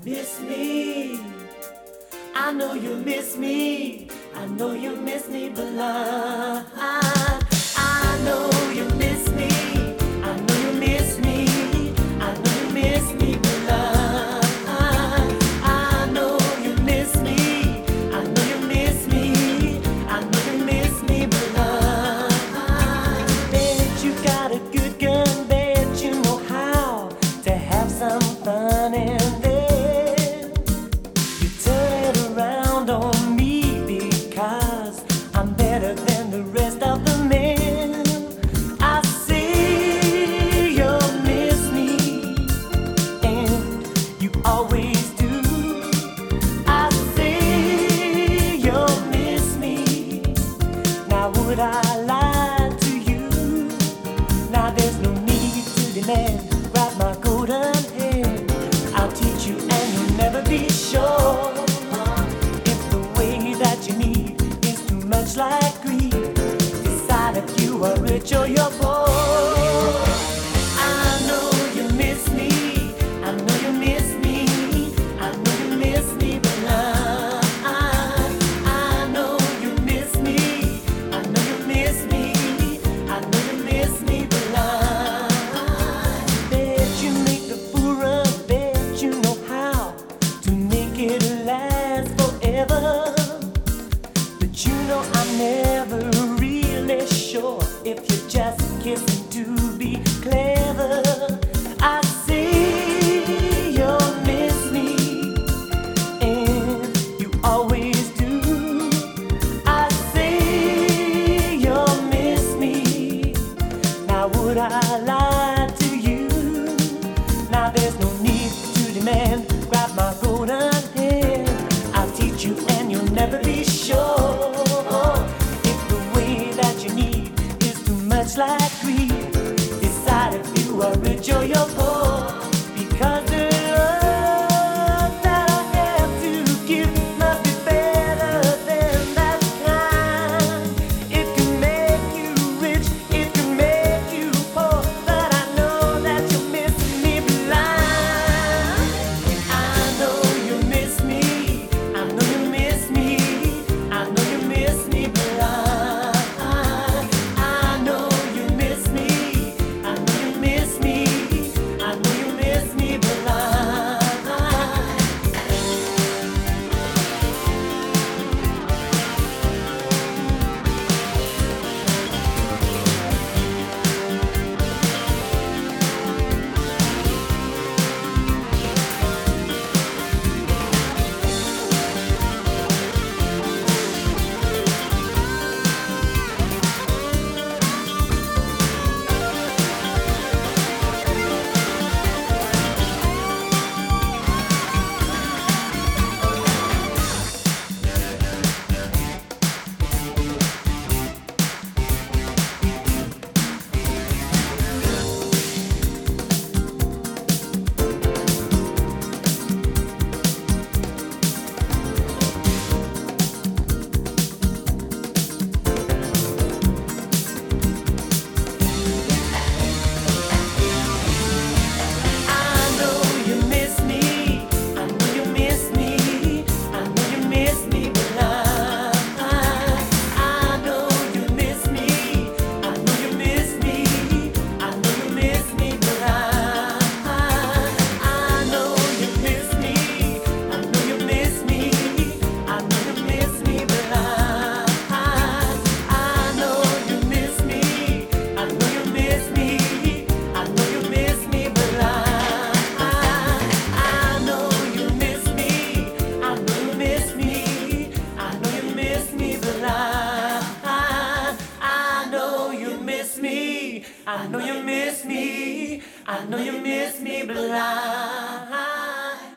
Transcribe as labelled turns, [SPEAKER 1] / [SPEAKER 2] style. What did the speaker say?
[SPEAKER 1] Miss me. I know you miss me. I know you miss me, but love. I know you miss me. I know you miss me. I know you miss me, but love. I know you miss me. I know you miss me. I know you miss me, but love. You got a good girl. would I lie to you? Now there's no need to demand. Grab my golden head. I'll teach you, and you'll never be sure if the way that you need is too much like greed. Decide if you are rich or you're poor. never much like greed. Decide if you are rich or you're poor. miss me. I know you miss me. I know you miss me, Blah.